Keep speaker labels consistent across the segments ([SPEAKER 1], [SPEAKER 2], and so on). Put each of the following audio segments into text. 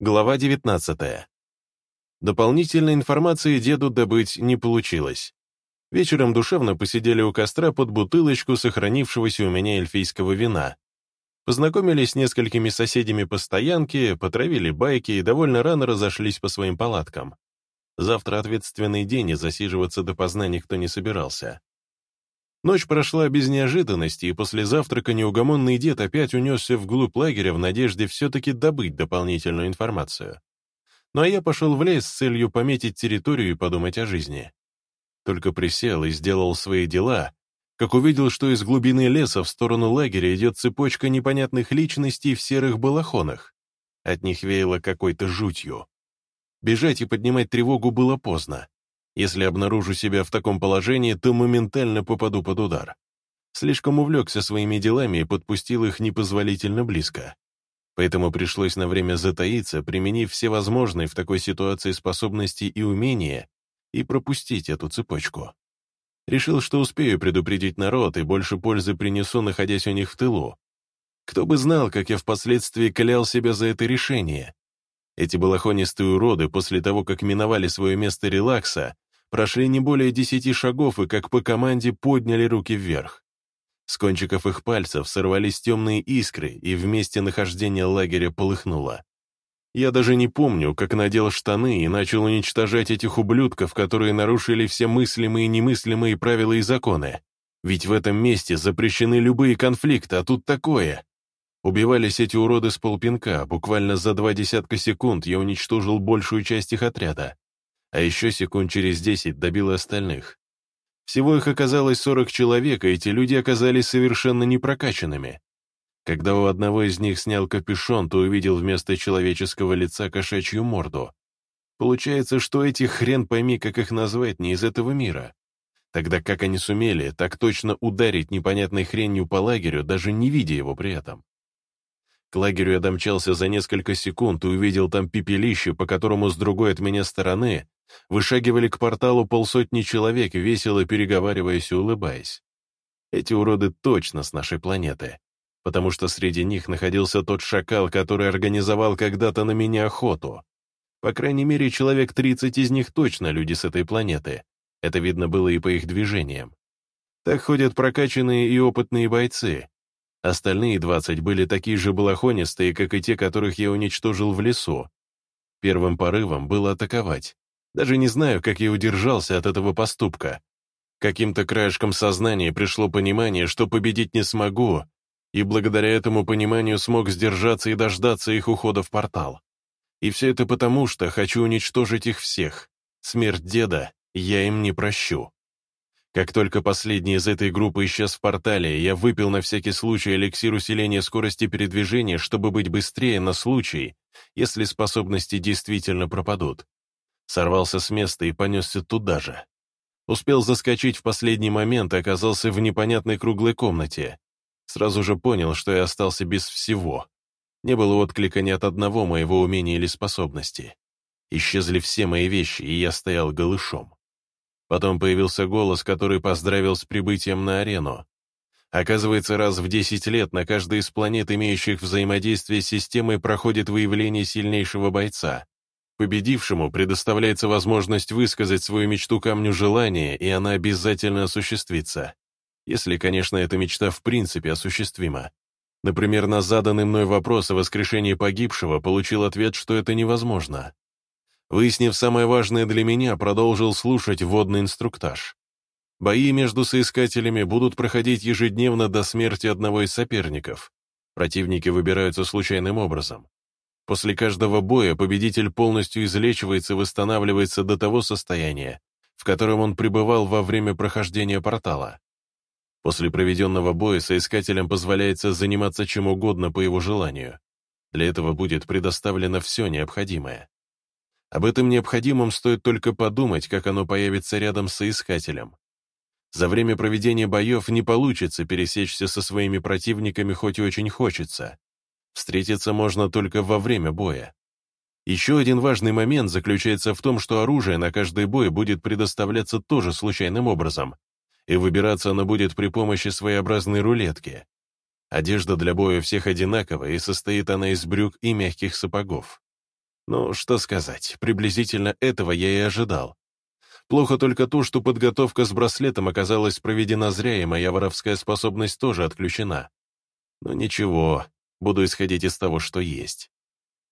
[SPEAKER 1] Глава 19. Дополнительной информации деду добыть не получилось. Вечером душевно посидели у костра под бутылочку сохранившегося у меня эльфийского вина. Познакомились с несколькими соседями по стоянке, потравили байки и довольно рано разошлись по своим палаткам. Завтра ответственный день, и засиживаться допоздна никто не собирался. Ночь прошла без неожиданности, и после завтрака неугомонный дед опять унесся вглубь лагеря в надежде все-таки добыть дополнительную информацию. Ну а я пошел в лес с целью пометить территорию и подумать о жизни. Только присел и сделал свои дела, как увидел, что из глубины леса в сторону лагеря идет цепочка непонятных личностей в серых балахонах. От них веяло какой-то жутью. Бежать и поднимать тревогу было поздно. Если обнаружу себя в таком положении, то моментально попаду под удар. Слишком увлекся своими делами и подпустил их непозволительно близко. Поэтому пришлось на время затаиться, применив все возможные в такой ситуации способности и умения, и пропустить эту цепочку. Решил, что успею предупредить народ и больше пользы принесу, находясь у них в тылу. Кто бы знал, как я впоследствии клял себя за это решение. Эти балахонистые уроды после того, как миновали свое место релакса, прошли не более десяти шагов и, как по команде, подняли руки вверх. С кончиков их пальцев сорвались темные искры, и вместе нахождения лагеря полыхнуло. Я даже не помню, как надел штаны и начал уничтожать этих ублюдков, которые нарушили все мыслимые и немыслимые правила и законы. Ведь в этом месте запрещены любые конфликты, а тут такое. Убивались эти уроды с полпинка, буквально за два десятка секунд я уничтожил большую часть их отряда а еще секунд через десять добил остальных. Всего их оказалось 40 человек, и эти люди оказались совершенно непрокачанными. Когда у одного из них снял капюшон, то увидел вместо человеческого лица кошачью морду. Получается, что эти хрен пойми, как их назвать, не из этого мира. Тогда как они сумели так точно ударить непонятной хренью по лагерю, даже не видя его при этом? К лагерю я домчался за несколько секунд и увидел там пепелище, по которому с другой от меня стороны Вышагивали к порталу полсотни человек, весело переговариваясь и улыбаясь. Эти уроды точно с нашей планеты, потому что среди них находился тот шакал, который организовал когда-то на меня охоту. По крайней мере, человек 30 из них точно люди с этой планеты. Это видно было и по их движениям. Так ходят прокачанные и опытные бойцы. Остальные 20 были такие же балахонистые, как и те, которых я уничтожил в лесу. Первым порывом было атаковать, даже не знаю, как я удержался от этого поступка. Каким-то краешком сознания пришло понимание, что победить не смогу, и благодаря этому пониманию смог сдержаться и дождаться их ухода в портал. И все это потому, что хочу уничтожить их всех. Смерть деда я им не прощу. Как только последний из этой группы исчез в портале, я выпил на всякий случай эликсир усиления скорости передвижения, чтобы быть быстрее на случай, если способности действительно пропадут. Сорвался с места и понесся туда же. Успел заскочить в последний момент и оказался в непонятной круглой комнате. Сразу же понял, что я остался без всего. Не было отклика ни от одного моего умения или способности. Исчезли все мои вещи, и я стоял голышом. Потом появился голос, который поздравил с прибытием на арену. Оказывается, раз в 10 лет на каждой из планет, имеющих взаимодействие с системой, проходит выявление сильнейшего бойца. Победившему предоставляется возможность высказать свою мечту камню желания, и она обязательно осуществится. Если, конечно, эта мечта в принципе осуществима. Например, на заданный мной вопрос о воскрешении погибшего получил ответ, что это невозможно. Выяснив самое важное для меня, продолжил слушать вводный инструктаж. Бои между соискателями будут проходить ежедневно до смерти одного из соперников. Противники выбираются случайным образом. После каждого боя победитель полностью излечивается и восстанавливается до того состояния, в котором он пребывал во время прохождения портала. После проведенного боя соискателям позволяется заниматься чем угодно по его желанию. Для этого будет предоставлено все необходимое. Об этом необходимом стоит только подумать, как оно появится рядом с соискателем. За время проведения боев не получится пересечься со своими противниками, хоть и очень хочется. Встретиться можно только во время боя. Еще один важный момент заключается в том, что оружие на каждый бой будет предоставляться тоже случайным образом, и выбираться оно будет при помощи своеобразной рулетки. Одежда для боя всех одинаковая, и состоит она из брюк и мягких сапогов. Ну, что сказать, приблизительно этого я и ожидал. Плохо только то, что подготовка с браслетом оказалась проведена зря, и моя воровская способность тоже отключена. Но ничего, буду исходить из того, что есть.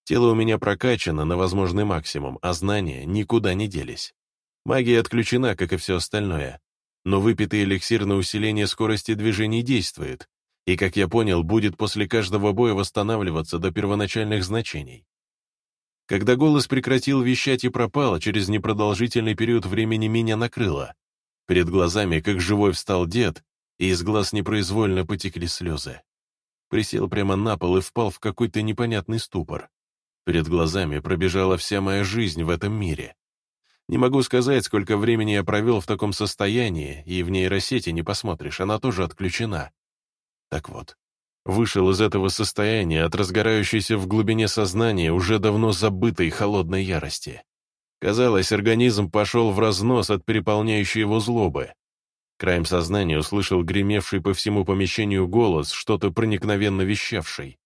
[SPEAKER 1] Тело у меня прокачано на возможный максимум, а знания никуда не делись. Магия отключена, как и все остальное. Но выпитый эликсир на усиление скорости движений действует, и, как я понял, будет после каждого боя восстанавливаться до первоначальных значений. Когда голос прекратил вещать и пропал, через непродолжительный период времени меня накрыло. Перед глазами, как живой, встал дед, и из глаз непроизвольно потекли слезы. Присел прямо на пол и впал в какой-то непонятный ступор. Перед глазами пробежала вся моя жизнь в этом мире. Не могу сказать, сколько времени я провел в таком состоянии, и в нейросети не посмотришь, она тоже отключена. Так вот, вышел из этого состояния от разгорающейся в глубине сознания уже давно забытой холодной ярости. Казалось, организм пошел в разнос от переполняющей его злобы. Краем сознания услышал гремевший по всему помещению голос, что-то проникновенно вещавший.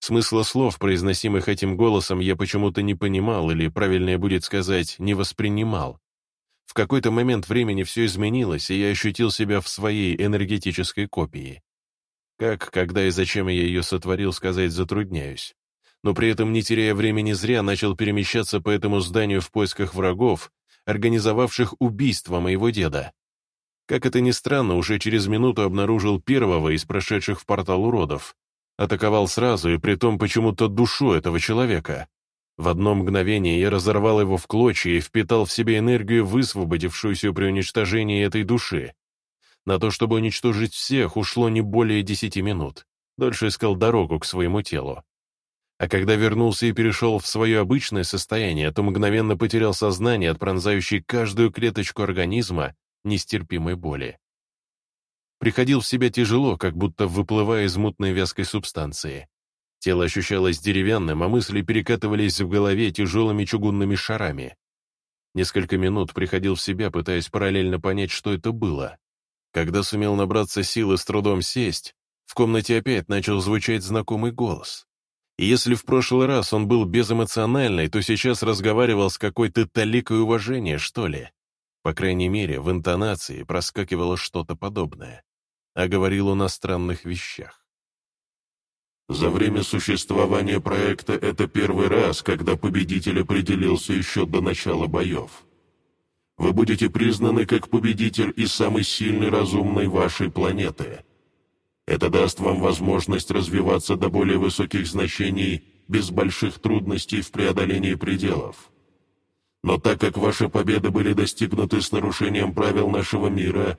[SPEAKER 1] Смысла слов, произносимых этим голосом, я почему-то не понимал, или, правильнее будет сказать, не воспринимал. В какой-то момент времени все изменилось, и я ощутил себя в своей энергетической копии. Как, когда и зачем я ее сотворил, сказать затрудняюсь. Но при этом, не теряя времени зря, начал перемещаться по этому зданию в поисках врагов, организовавших убийство моего деда. Как это ни странно, уже через минуту обнаружил первого из прошедших в портал уродов. Атаковал сразу, и притом почему-то душу этого человека. В одно мгновение я разорвал его в клочья и впитал в себе энергию, высвободившуюся при уничтожении этой души. На то, чтобы уничтожить всех, ушло не более десяти минут. Дольше искал дорогу к своему телу. А когда вернулся и перешел в свое обычное состояние, то мгновенно потерял сознание от пронзающей каждую клеточку организма нестерпимой боли. Приходил в себя тяжело, как будто выплывая из мутной вязкой субстанции. Тело ощущалось деревянным, а мысли перекатывались в голове тяжелыми чугунными шарами. Несколько минут приходил в себя, пытаясь параллельно понять, что это было. Когда сумел набраться силы с трудом сесть, в комнате опять начал звучать знакомый голос. И если в прошлый раз он был безэмоциональный, то сейчас разговаривал с какой-то толикой уважения, что ли. По крайней мере, в интонации проскакивало что-то подобное. А говорил он о странных вещах.
[SPEAKER 2] За время существования проекта это первый раз, когда победитель определился еще до начала боев вы будете признаны как победитель и самый сильный разумный вашей планеты. Это даст вам возможность развиваться до более высоких значений без больших трудностей в преодолении пределов. Но так как ваши победы были достигнуты с нарушением правил нашего мира,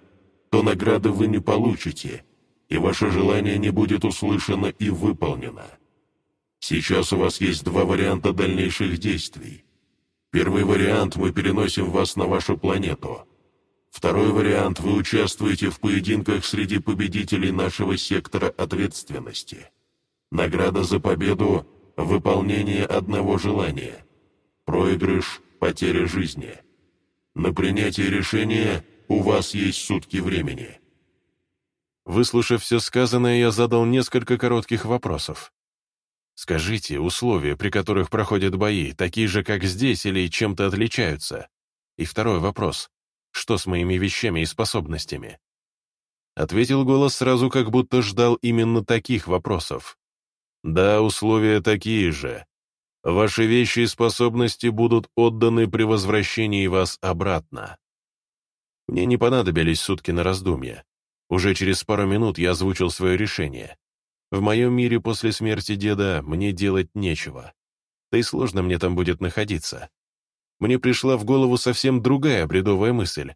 [SPEAKER 2] то награды вы не получите, и ваше желание не будет услышано и выполнено. Сейчас у вас есть два варианта дальнейших действий. Первый вариант – мы переносим вас на вашу планету. Второй вариант – вы участвуете в поединках среди победителей нашего сектора ответственности. Награда за победу – выполнение одного желания. Проигрыш – потеря жизни. На принятие решения у вас есть сутки времени.
[SPEAKER 1] Выслушав все сказанное, я задал несколько коротких вопросов. Скажите, условия, при которых проходят бои, такие же, как здесь, или чем-то отличаются? И второй вопрос. Что с моими вещами и способностями? Ответил голос сразу, как будто ждал именно таких вопросов. Да, условия такие же. Ваши вещи и способности будут отданы при возвращении вас обратно. Мне не понадобились сутки на раздумье. Уже через пару минут я озвучил свое решение. В моем мире после смерти деда мне делать нечего. Да и сложно мне там будет находиться. Мне пришла в голову совсем другая бредовая мысль.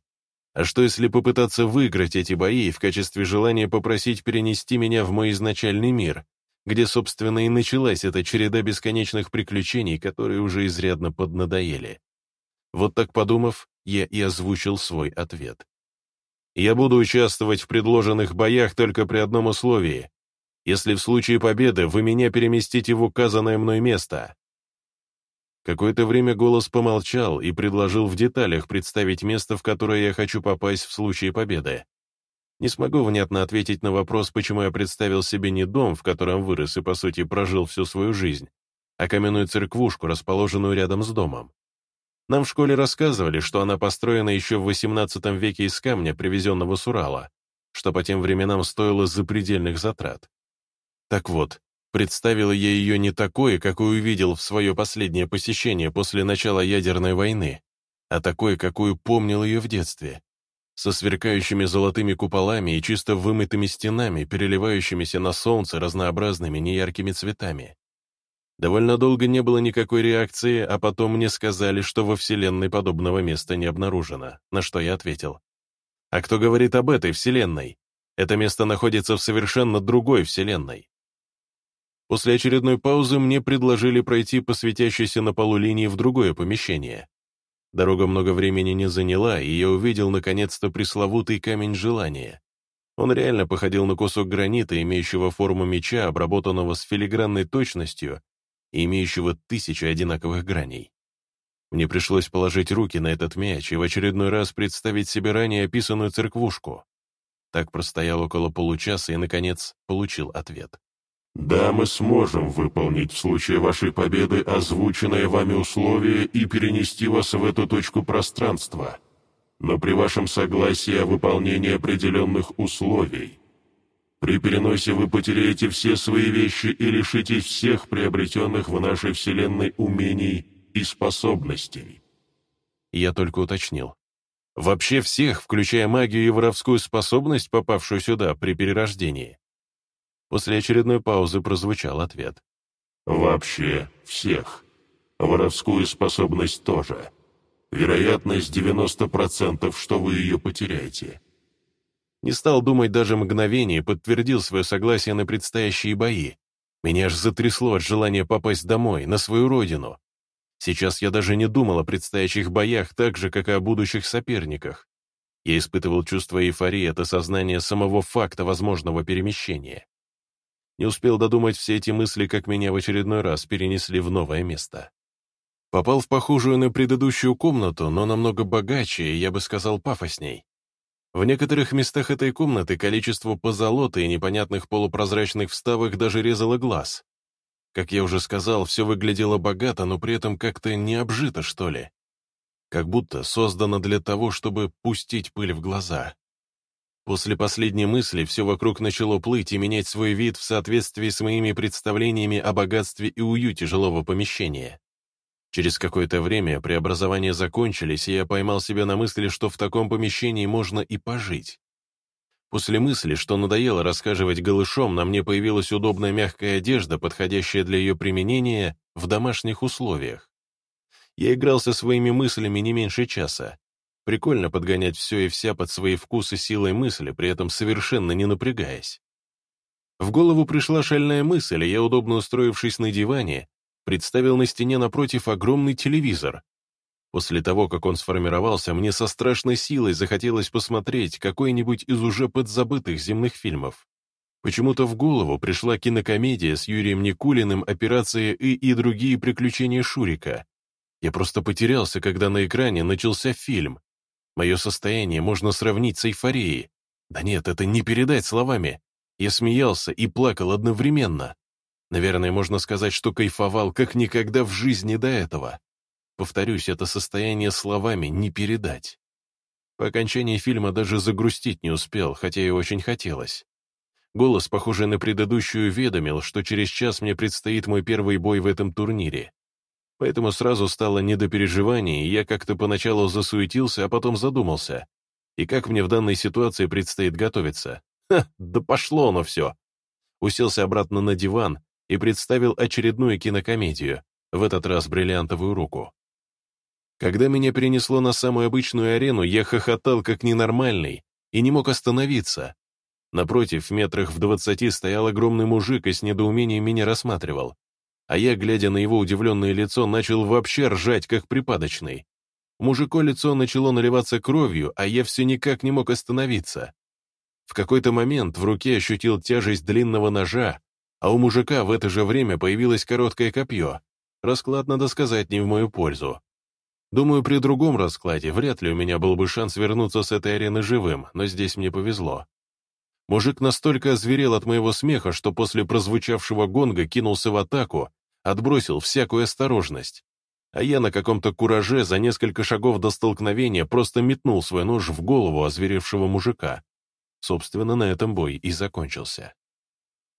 [SPEAKER 1] А что если попытаться выиграть эти бои в качестве желания попросить перенести меня в мой изначальный мир, где, собственно, и началась эта череда бесконечных приключений, которые уже изрядно поднадоели? Вот так подумав, я и озвучил свой ответ. Я буду участвовать в предложенных боях только при одном условии если в случае победы вы меня переместите в указанное мной место». Какое-то время голос помолчал и предложил в деталях представить место, в которое я хочу попасть в случае победы. Не смогу внятно ответить на вопрос, почему я представил себе не дом, в котором вырос и, по сути, прожил всю свою жизнь, а каменную церквушку, расположенную рядом с домом. Нам в школе рассказывали, что она построена еще в XVIII веке из камня, привезенного с Урала, что по тем временам стоило запредельных затрат. Так вот, представила я ее не такой, какую увидел в свое последнее посещение после начала ядерной войны, а такой, какую помнил ее в детстве, со сверкающими золотыми куполами и чисто вымытыми стенами, переливающимися на солнце разнообразными неяркими цветами. Довольно долго не было никакой реакции, а потом мне сказали, что во Вселенной подобного места не обнаружено, на что я ответил. А кто говорит об этой Вселенной? Это место находится в совершенно другой Вселенной. После очередной паузы мне предложили пройти по светящейся на полу линии в другое помещение. Дорога много времени не заняла, и я увидел наконец-то пресловутый камень желания. Он реально походил на кусок гранита, имеющего форму меча, обработанного с филигранной точностью и имеющего тысячи одинаковых граней. Мне пришлось положить руки на этот мяч и в очередной раз представить себе ранее описанную церквушку. Так простоял около получаса и, наконец, получил ответ.
[SPEAKER 2] «Да, мы сможем выполнить в случае вашей победы озвученное вами условие и перенести вас в эту точку пространства, но при вашем согласии о выполнении определенных условий. При переносе вы потеряете все свои вещи и лишитесь всех приобретенных в нашей Вселенной умений и способностей.
[SPEAKER 1] Я только уточнил. Вообще всех, включая магию и воровскую способность, попавшую сюда при перерождении. После очередной паузы прозвучал ответ.
[SPEAKER 2] Вообще всех. Воровскую способность тоже. Вероятность 90%, что вы ее потеряете.
[SPEAKER 1] Не стал думать даже мгновение, подтвердил свое согласие на предстоящие бои. Меня аж затрясло от желания попасть домой, на свою родину. Сейчас я даже не думал о предстоящих боях так же, как и о будущих соперниках. Я испытывал чувство эйфории от осознания самого факта возможного перемещения. Не успел додумать все эти мысли, как меня в очередной раз перенесли в новое место. Попал в похожую на предыдущую комнату, но намного богаче и, я бы сказал, пафосней. В некоторых местах этой комнаты количество позолоты и непонятных полупрозрачных вставок даже резало глаз. Как я уже сказал, все выглядело богато, но при этом как-то не обжито, что ли. Как будто создано для того, чтобы пустить пыль в глаза. После последней мысли все вокруг начало плыть и менять свой вид в соответствии с моими представлениями о богатстве и уюте жилого помещения. Через какое-то время преобразования закончились, и я поймал себя на мысли, что в таком помещении можно и пожить. После мысли, что надоело рассказывать голышом, на мне появилась удобная мягкая одежда, подходящая для ее применения в домашних условиях. Я игрался своими мыслями не меньше часа. Прикольно подгонять все и вся под свои вкусы силой мысли, при этом совершенно не напрягаясь. В голову пришла шальная мысль, и я, удобно устроившись на диване, представил на стене напротив огромный телевизор. После того, как он сформировался, мне со страшной силой захотелось посмотреть какой-нибудь из уже подзабытых земных фильмов. Почему-то в голову пришла кинокомедия с Юрием Никулиным «Операция И» и другие приключения Шурика. Я просто потерялся, когда на экране начался фильм. Мое состояние можно сравнить с эйфорией. Да нет, это не передать словами. Я смеялся и плакал одновременно. Наверное, можно сказать, что кайфовал как никогда в жизни до этого. Повторюсь, это состояние словами не передать. По окончании фильма даже загрустить не успел, хотя и очень хотелось. Голос, похожий на предыдущую, уведомил, что через час мне предстоит мой первый бой в этом турнире. Поэтому сразу стало не до переживаний, и я как-то поначалу засуетился, а потом задумался. И как мне в данной ситуации предстоит готовиться? Ха, да пошло оно все. Уселся обратно на диван, и представил очередную кинокомедию, в этот раз «Бриллиантовую руку». Когда меня перенесло на самую обычную арену, я хохотал как ненормальный и не мог остановиться. Напротив, в метрах в двадцати стоял огромный мужик и с недоумением меня рассматривал. А я, глядя на его удивленное лицо, начал вообще ржать, как припадочный. Мужико лицо начало наливаться кровью, а я все никак не мог остановиться. В какой-то момент в руке ощутил тяжесть длинного ножа, а у мужика в это же время появилось короткое копье. Расклад, надо сказать, не в мою пользу. Думаю, при другом раскладе вряд ли у меня был бы шанс вернуться с этой арены живым, но здесь мне повезло. Мужик настолько озверел от моего смеха, что после прозвучавшего гонга кинулся в атаку, отбросил всякую осторожность. А я на каком-то кураже за несколько шагов до столкновения просто метнул свой нож в голову озверевшего мужика. Собственно, на этом бой и закончился.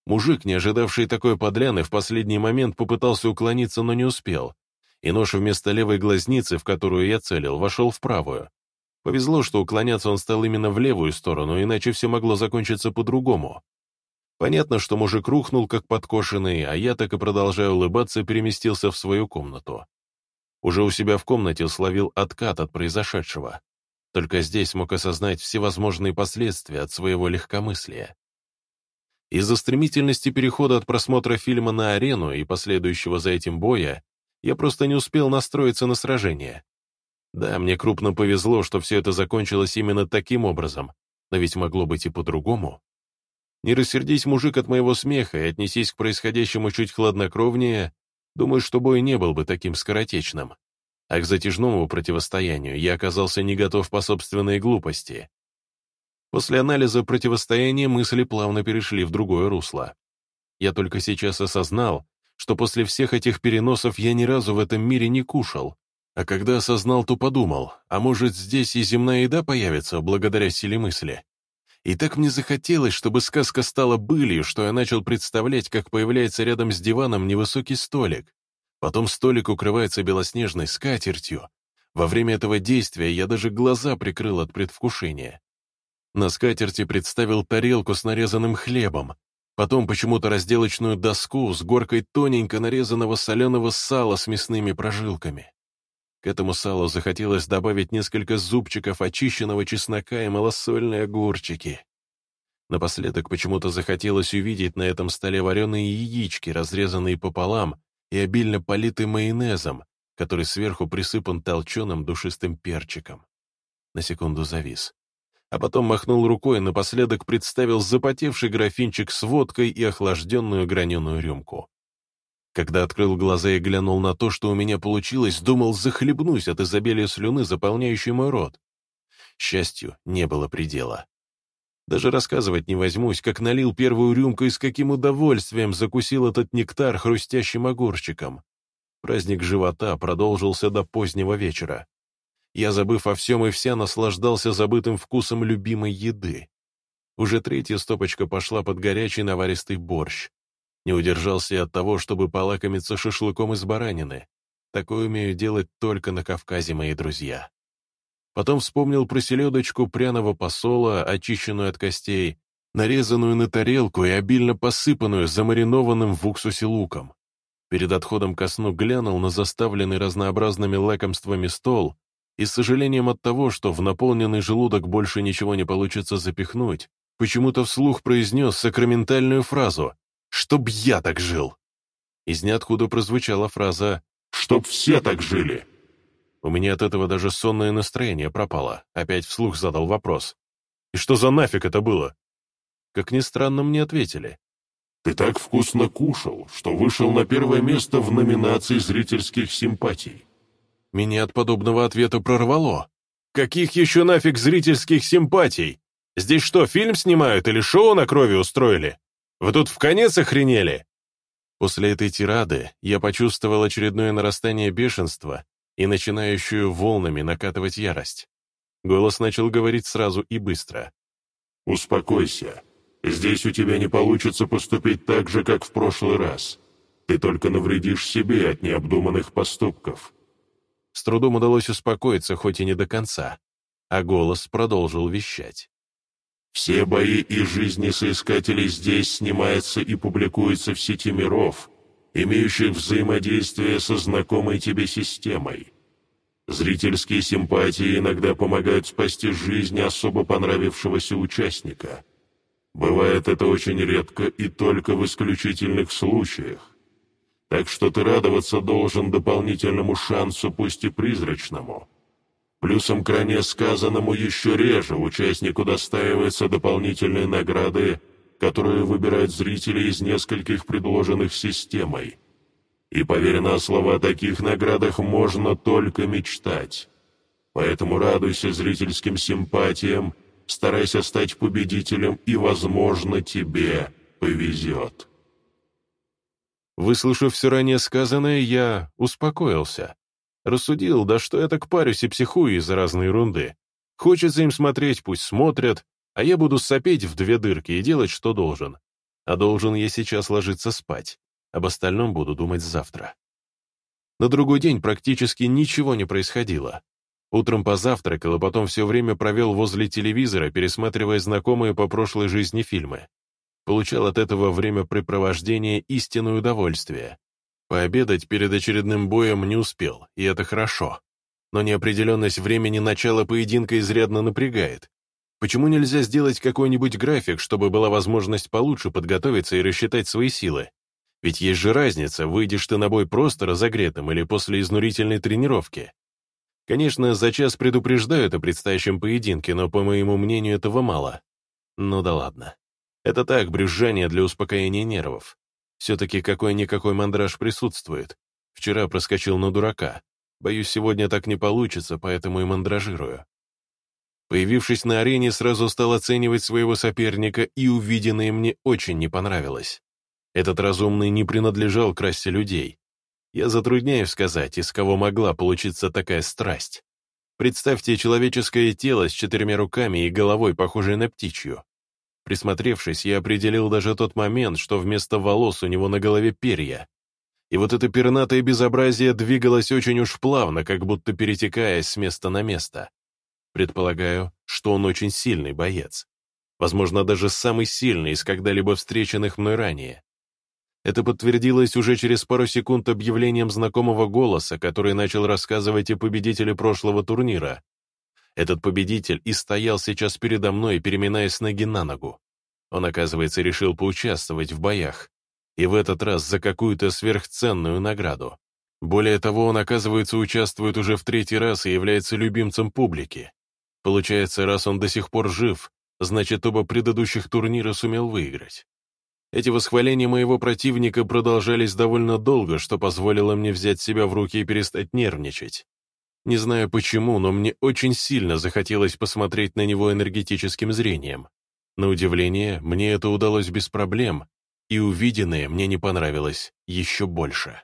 [SPEAKER 1] Мужик, не ожидавший такой подляны, в последний момент попытался уклониться, но не успел. И нож вместо левой глазницы, в которую я целил, вошел в правую. Повезло, что уклоняться он стал именно в левую сторону, иначе все могло закончиться по-другому. Понятно, что мужик рухнул, как подкошенный, а я, так и продолжая улыбаться, переместился в свою комнату. Уже у себя в комнате словил откат от произошедшего. Только здесь мог осознать всевозможные последствия от своего легкомыслия. Из-за стремительности перехода от просмотра фильма на арену и последующего за этим боя, я просто не успел настроиться на сражение. Да, мне крупно повезло, что все это закончилось именно таким образом, но ведь могло быть и по-другому. Не рассердись, мужик, от моего смеха и отнесись к происходящему чуть хладнокровнее, думаю, что бой не был бы таким скоротечным. А к затяжному противостоянию я оказался не готов по собственной глупости. После анализа противостояния мысли плавно перешли в другое русло. Я только сейчас осознал, что после всех этих переносов я ни разу в этом мире не кушал. А когда осознал, то подумал, а может здесь и земная еда появится благодаря силе мысли? И так мне захотелось, чтобы сказка стала былью, что я начал представлять, как появляется рядом с диваном невысокий столик. Потом столик укрывается белоснежной скатертью. Во время этого действия я даже глаза прикрыл от предвкушения. На скатерти представил тарелку с нарезанным хлебом, потом почему-то разделочную доску с горкой тоненько нарезанного соленого сала с мясными прожилками. К этому салу захотелось добавить несколько зубчиков очищенного чеснока и малосольные огурчики. Напоследок почему-то захотелось увидеть на этом столе вареные яички, разрезанные пополам и обильно политые майонезом, который сверху присыпан толченым душистым перчиком. На секунду завис а потом махнул рукой и напоследок представил запотевший графинчик с водкой и охлажденную граненую рюмку. Когда открыл глаза и глянул на то, что у меня получилось, думал, захлебнусь от изобилия слюны, заполняющей мой рот. Счастью, не было предела. Даже рассказывать не возьмусь, как налил первую рюмку и с каким удовольствием закусил этот нектар хрустящим огурчиком. Праздник живота продолжился до позднего вечера. Я, забыв о всем и вся, наслаждался забытым вкусом любимой еды. Уже третья стопочка пошла под горячий наваристый борщ. Не удержался и от того, чтобы полакомиться шашлыком из баранины. Такое умею делать только на Кавказе, мои друзья. Потом вспомнил про селедочку пряного посола, очищенную от костей, нарезанную на тарелку и обильно посыпанную замаринованным в уксусе луком. Перед отходом ко сну глянул на заставленный разнообразными лакомствами стол и с сожалением от того, что в наполненный желудок больше ничего не получится запихнуть, почему-то вслух произнес сакраментальную фразу «Чтоб я так жил!». Из ниоткуда прозвучала фраза
[SPEAKER 2] «Чтоб все так жили!».
[SPEAKER 1] У меня от этого даже сонное настроение пропало. Опять вслух задал вопрос. «И что за нафиг это было?» Как ни странно, мне ответили.
[SPEAKER 2] «Ты так вкусно кушал, что вышел на первое место в номинации зрительских симпатий.
[SPEAKER 1] Меня от подобного ответа прорвало. Каких еще нафиг зрительских симпатий? Здесь что, фильм снимают или шоу на крови устроили? Вы тут в конец охренели?» После этой тирады я почувствовал очередное нарастание бешенства и начинающую волнами накатывать ярость. Голос начал говорить сразу и быстро.
[SPEAKER 2] «Успокойся. Здесь у тебя не получится поступить так же, как в прошлый раз. Ты только навредишь себе от необдуманных поступков.
[SPEAKER 1] С трудом удалось успокоиться, хоть и не до конца, а голос продолжил вещать.
[SPEAKER 2] «Все бои и жизни соискателей здесь снимаются и публикуются в сети миров, имеющих взаимодействие со знакомой тебе системой. Зрительские симпатии иногда помогают спасти жизнь особо понравившегося участника. Бывает это очень редко и только в исключительных случаях. Так что ты радоваться должен дополнительному шансу, пусть и призрачному. Плюсом к ранее сказанному еще реже участнику достаиваются дополнительные награды, которые выбирают зрители из нескольких предложенных системой. И поверь на слово, о таких наградах можно только мечтать. Поэтому радуйся зрительским симпатиям, старайся стать победителем, и, возможно, тебе повезет.
[SPEAKER 1] Выслушав все ранее сказанное, я успокоился. Рассудил, да что я так парюсь и психую из-за разной ерунды. Хочется им смотреть, пусть смотрят, а я буду сопеть в две дырки и делать, что должен. А должен я сейчас ложиться спать. Об остальном буду думать завтра. На другой день практически ничего не происходило. Утром позавтракал, а потом все время провел возле телевизора, пересматривая знакомые по прошлой жизни фильмы. Получал от этого времяпрепровождения истинное удовольствие. Пообедать перед очередным боем не успел, и это хорошо. Но неопределенность времени начала поединка изрядно напрягает. Почему нельзя сделать какой-нибудь график, чтобы была возможность получше подготовиться и рассчитать свои силы? Ведь есть же разница, выйдешь ты на бой просто разогретым или после изнурительной тренировки. Конечно, за час предупреждают о предстоящем поединке, но, по моему мнению, этого мало. Ну да ладно. Это так, брюзжание для успокоения нервов. Все-таки какой-никакой мандраж присутствует. Вчера проскочил на дурака. Боюсь, сегодня так не получится, поэтому и мандражирую. Появившись на арене, сразу стал оценивать своего соперника, и увиденное мне очень не понравилось. Этот разумный не принадлежал к расе людей. Я затрудняюсь сказать, из кого могла получиться такая страсть. Представьте человеческое тело с четырьмя руками и головой, похожей на птичью. Присмотревшись, я определил даже тот момент, что вместо волос у него на голове перья. И вот это пернатое безобразие двигалось очень уж плавно, как будто перетекая с места на место. Предполагаю, что он очень сильный боец. Возможно, даже самый сильный из когда-либо встреченных мной ранее. Это подтвердилось уже через пару секунд объявлением знакомого голоса, который начал рассказывать о победителе прошлого турнира. Этот победитель и стоял сейчас передо мной, переминаясь ноги на ногу. Он, оказывается, решил поучаствовать в боях. И в этот раз за какую-то сверхценную награду. Более того, он, оказывается, участвует уже в третий раз и является любимцем публики. Получается, раз он до сих пор жив, значит, оба предыдущих турнира сумел выиграть. Эти восхваления моего противника продолжались довольно долго, что позволило мне взять себя в руки и перестать нервничать. Не знаю почему, но мне очень сильно захотелось посмотреть на него энергетическим зрением. На удивление, мне это удалось без проблем, и увиденное мне не понравилось еще больше.